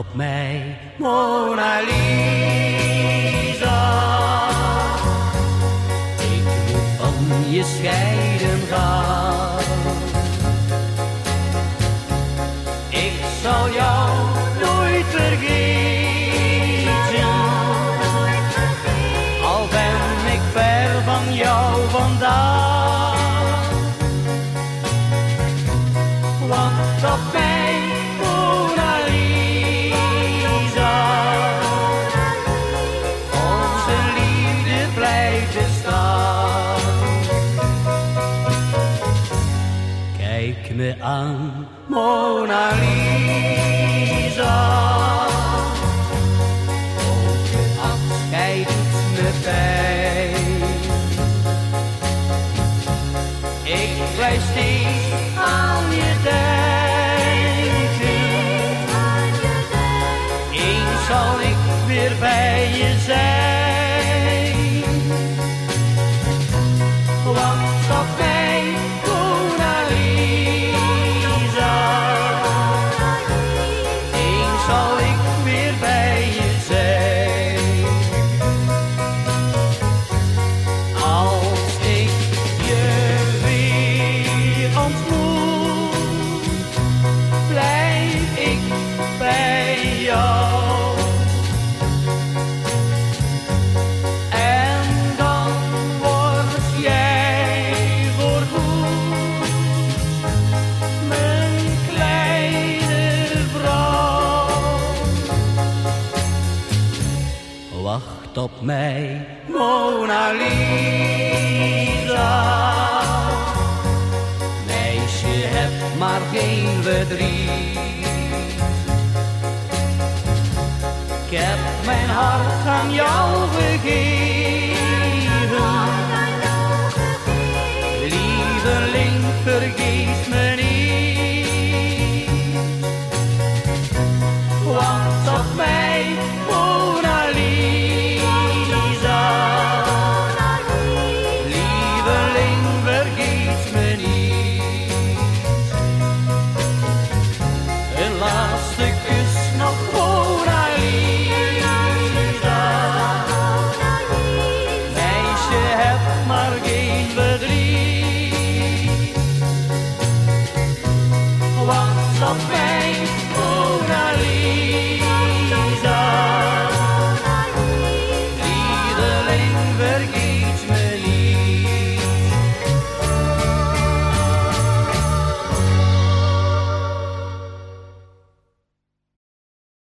op mij, Mona Lisa. Ik moet van je scheiden gaan. Ik zal jou nooit vergeten, al ben ik ver van jou vandaan. Kijk me aan, Mona Lisa. Ook je afscheid doet me pijn. Ik blijf steeds aan je denken. Eens zal ik weer bij je zijn. Wacht op mij, Mona Lisa. Meisje, heb maar geen verdriet. Ik heb mijn hart aan jou gegeven.